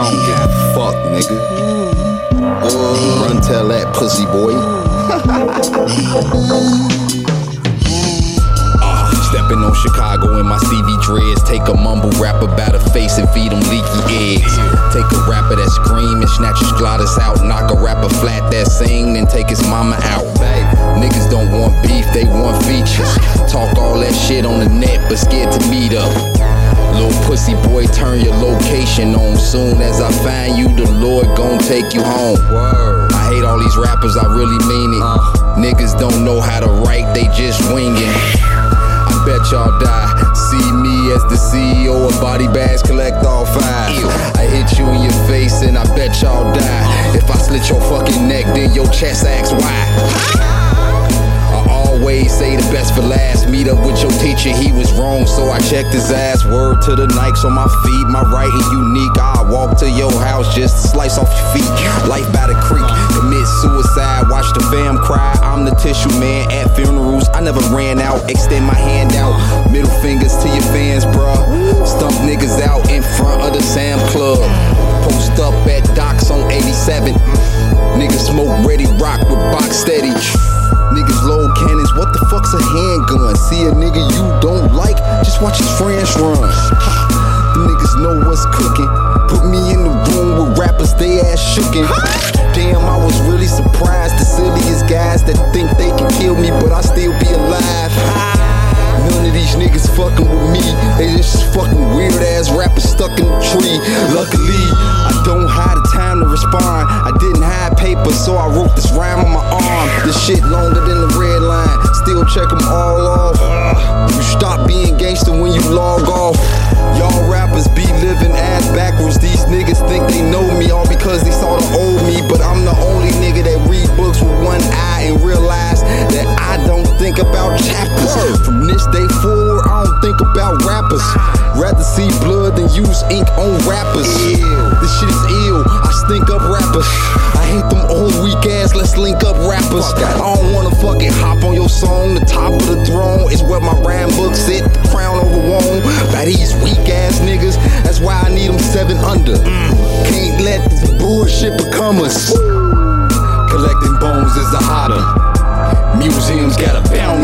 I don't give a fuck, nigga. Uh, run tell that pussy boy. Stepping on Chicago in my Stevie dreads. Take a mumble rap about a face and feed them leaky eggs. Take a rapper that scream and snatch his gliders out. Knock a rapper flat that sing, then take his mama out. Niggas don't want beef, they want features. Talk all that shit on the net, but scared to meet up. Little pussy boy, turn your location on. Soon as I find you, the Lord gon' take you home. I hate all these rappers, I really mean it. Uh. Niggas don't know how to write, they just winging. I bet y'all die. See me as the CEO of Body Bags Collect All Five. I hit you in your face and I bet y'all die. If I slit your fucking neck, then your chest acts wide. Say the best for last. Meet up with your teacher, he was wrong, so I checked his ass. Word to the Nikes on my feet, my writing unique. I walk to your house just to slice off your feet. Life by the creek, commit suicide, watch the fam cry. I'm the tissue man at funerals. I never ran out, extend my hand out. Middle fingers to your fans, bruh. Stump niggas out in front of the Sam Club. Post up at docks on 87. Niggas smoke ready, rock with box steady. Cannons, what the fuck's a handgun? See a nigga you don't like, just watch his friends run. The niggas know what's cooking. Put me in the room with rappers, they ass shookin'. Damn, I was really surprised. The silliest guys that think they can kill me, but I still be alive. None of these niggas fucking with me. They just fucking weird ass rappers stuck in the tree. Luckily, I don't have the time to respond. I didn't have paper, so I wrote this rhyme on my arm. This shit longer than red check them all off. You stop being gangster when you log off. Y'all rappers be living ass backwards. These niggas think they know me all because they saw the old me. But I'm the only nigga that read books with one eye and realize that I don't think about chapters. From this day forward, I don't think about rappers. Rather see blood than use ink on rappers. This shit is ill. I stink up rappers. mamas. Collecting bones is a hotter. Museums got a bounty.